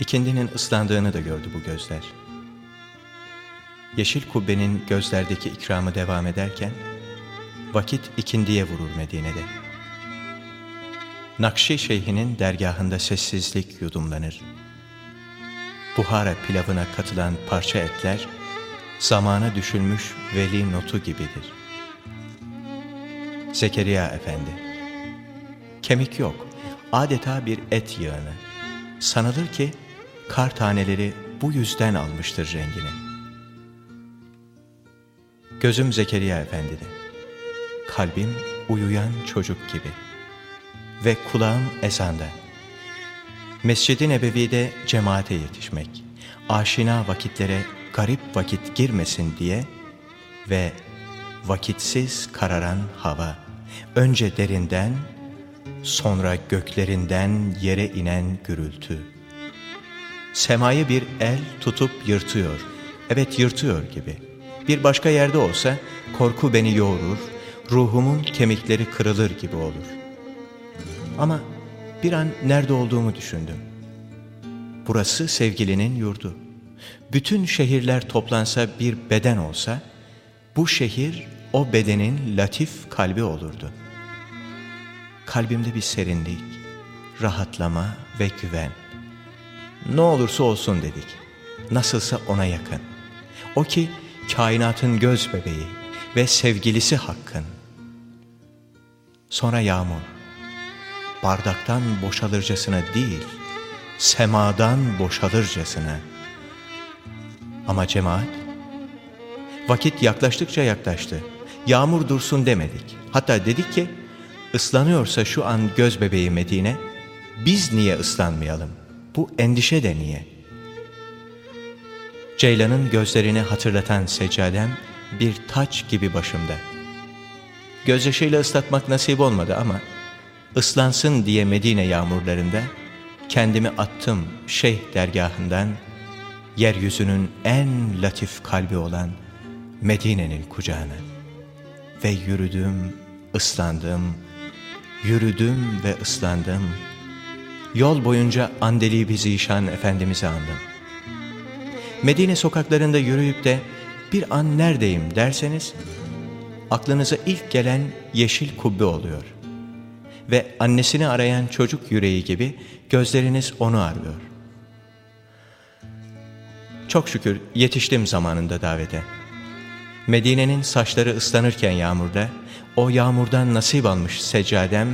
İkindinin ıslandığını da gördü bu gözler. Yeşil kubbenin gözlerdeki ikramı devam ederken, vakit ikindiye vurur Medine'de. Nakşi Şeyh'inin dergahında sessizlik yudumlanır. Buhara pilavına katılan parça etler, zamana düşülmüş veli notu gibidir. Zekeriya Efendi Kemik yok, adeta bir et yığını. Sanılır ki kar taneleri bu yüzden almıştır rengini. Gözüm Zekeriya Efendi'de. Kalbim uyuyan çocuk gibi. Ve kulağım ezanda. Mescid-i Nebevi'de cemaate yetişmek, aşina vakitlere garip vakit girmesin diye ve vakitsiz kararan hava, önce derinden, sonra göklerinden yere inen gürültü. Semayı bir el tutup yırtıyor, evet yırtıyor gibi. Bir başka yerde olsa korku beni yoğurur, ruhumun kemikleri kırılır gibi olur. Ama bir an nerede olduğumu düşündüm. Burası sevgilinin yurdu. Bütün şehirler toplansa bir beden olsa, bu şehir o bedenin latif kalbi olurdu. Kalbimde bir serinlik, rahatlama ve güven. Ne olursa olsun dedik. Nasılsa ona yakın. O ki kainatın göz bebeği ve sevgilisi Hakk'ın. Sonra yağmur. Bardaktan boşalırcasına değil, semadan boşalırcasına. Ama cemaat, vakit yaklaştıkça yaklaştı. Yağmur dursun demedik. Hatta dedik ki, ıslanıyorsa şu an göz bebeği Medine, biz niye ıslanmayalım? Bu endişe de niye? Ceylan'ın gözlerini hatırlatan seccadem bir taç gibi başımda. Gözyaşıyla ıslatmak nasip olmadı ama ıslansın diye Medine yağmurlarında kendimi attım şeyh dergahından yeryüzünün en latif kalbi olan Medine'nin kucağına ve yürüdüm, ıslandım, yürüdüm ve ıslandım. Yol boyunca Andelibi Zişan Efendimiz'i andım. Medine sokaklarında yürüyüp de bir an neredeyim derseniz, aklınıza ilk gelen yeşil kubbe oluyor. Ve annesini arayan çocuk yüreği gibi gözleriniz onu arıyor. Çok şükür yetiştim zamanında davete. Medine'nin saçları ıslanırken yağmurda, o yağmurdan nasip almış seccadem,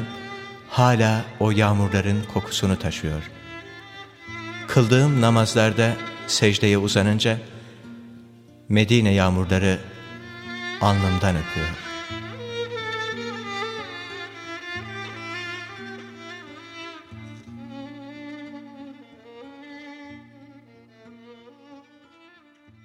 hala o yağmurların kokusunu taşıyor. Kıldığım namazlarda secdeye uzanınca, Medine yağmurları alnımdan öpüyor.